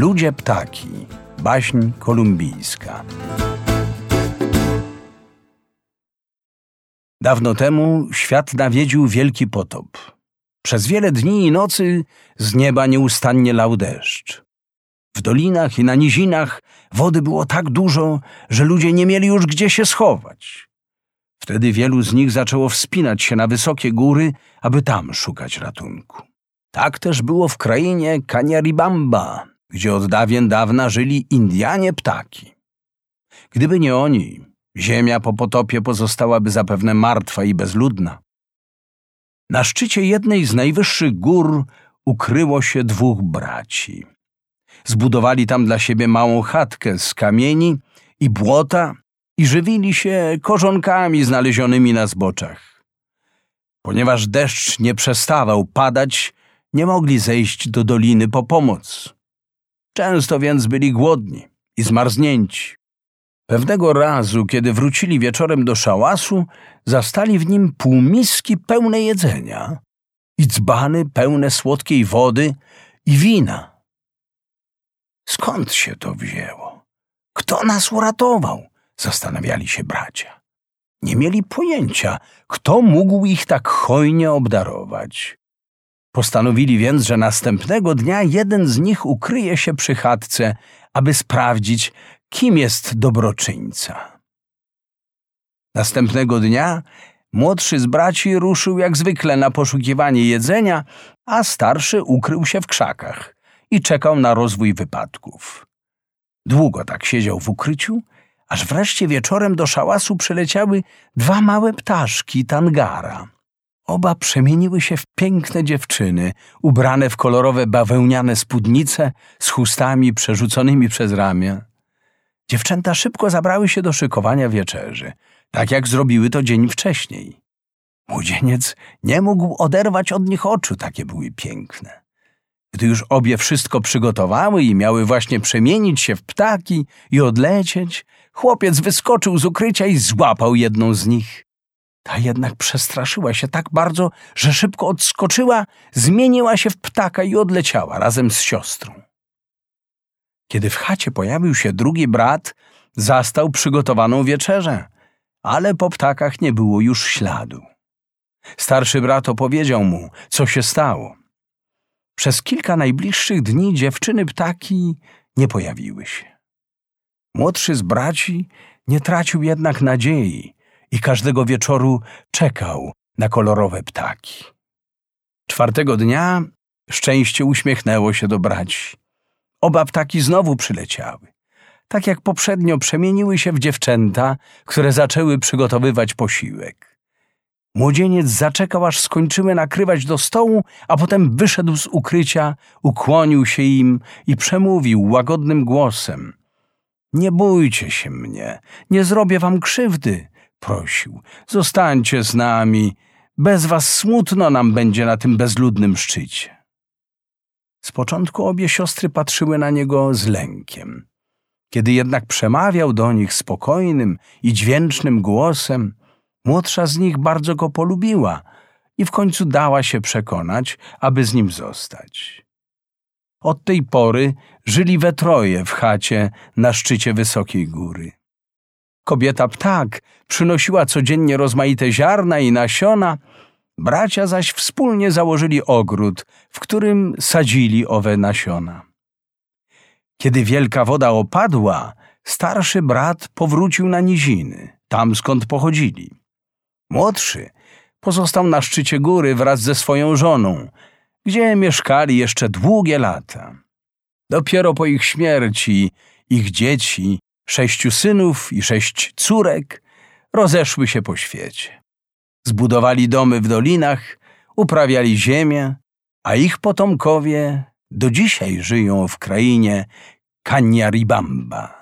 Ludzie ptaki. Baśń kolumbijska. Dawno temu świat nawiedził wielki potop. Przez wiele dni i nocy z nieba nieustannie lał deszcz. W dolinach i na nizinach wody było tak dużo, że ludzie nie mieli już gdzie się schować. Wtedy wielu z nich zaczęło wspinać się na wysokie góry, aby tam szukać ratunku. Tak też było w krainie Kaniaribamba, gdzie od dawien dawna żyli Indianie ptaki. Gdyby nie oni, ziemia po potopie pozostałaby zapewne martwa i bezludna. Na szczycie jednej z najwyższych gór ukryło się dwóch braci. Zbudowali tam dla siebie małą chatkę z kamieni i błota i żywili się korzonkami znalezionymi na zboczach. Ponieważ deszcz nie przestawał padać, nie mogli zejść do doliny po pomoc. Często więc byli głodni i zmarznięci. Pewnego razu, kiedy wrócili wieczorem do szałasu, zastali w nim półmiski pełne jedzenia i dzbany pełne słodkiej wody i wina. Skąd się to wzięło? Kto nas uratował? Zastanawiali się bracia. Nie mieli pojęcia, kto mógł ich tak hojnie obdarować. Postanowili więc, że następnego dnia jeden z nich ukryje się przy chatce, aby sprawdzić, kim jest dobroczyńca. Następnego dnia młodszy z braci ruszył jak zwykle na poszukiwanie jedzenia, a starszy ukrył się w krzakach i czekał na rozwój wypadków. Długo tak siedział w ukryciu, aż wreszcie wieczorem do szałasu przyleciały dwa małe ptaszki tangara. Oba przemieniły się w piękne dziewczyny, ubrane w kolorowe bawełniane spódnice z chustami przerzuconymi przez ramię. Dziewczęta szybko zabrały się do szykowania wieczerzy, tak jak zrobiły to dzień wcześniej. Młodzieniec nie mógł oderwać od nich oczu, takie były piękne. Gdy już obie wszystko przygotowały i miały właśnie przemienić się w ptaki i odlecieć, chłopiec wyskoczył z ukrycia i złapał jedną z nich. Ta jednak przestraszyła się tak bardzo, że szybko odskoczyła, zmieniła się w ptaka i odleciała razem z siostrą. Kiedy w chacie pojawił się drugi brat, zastał przygotowaną wieczerzę, ale po ptakach nie było już śladu. Starszy brat opowiedział mu, co się stało. Przez kilka najbliższych dni dziewczyny ptaki nie pojawiły się. Młodszy z braci nie tracił jednak nadziei i każdego wieczoru czekał na kolorowe ptaki. Czwartego dnia szczęście uśmiechnęło się do braci. Oba ptaki znowu przyleciały. Tak jak poprzednio przemieniły się w dziewczęta, które zaczęły przygotowywać posiłek. Młodzieniec zaczekał, aż skończyły nakrywać do stołu, a potem wyszedł z ukrycia, ukłonił się im i przemówił łagodnym głosem. Nie bójcie się mnie, nie zrobię wam krzywdy, prosił. Zostańcie z nami, bez was smutno nam będzie na tym bezludnym szczycie. Z początku obie siostry patrzyły na niego z lękiem. Kiedy jednak przemawiał do nich spokojnym i dźwięcznym głosem, młodsza z nich bardzo go polubiła i w końcu dała się przekonać, aby z nim zostać. Od tej pory żyli we troje w chacie na szczycie wysokiej góry. Kobieta ptak przynosiła codziennie rozmaite ziarna i nasiona, Bracia zaś wspólnie założyli ogród, w którym sadzili owe nasiona. Kiedy wielka woda opadła, starszy brat powrócił na niziny, tam skąd pochodzili. Młodszy pozostał na szczycie góry wraz ze swoją żoną, gdzie mieszkali jeszcze długie lata. Dopiero po ich śmierci ich dzieci, sześciu synów i sześć córek, rozeszły się po świecie. Zbudowali domy w dolinach, uprawiali ziemię, a ich potomkowie do dzisiaj żyją w krainie Kaniaribamba.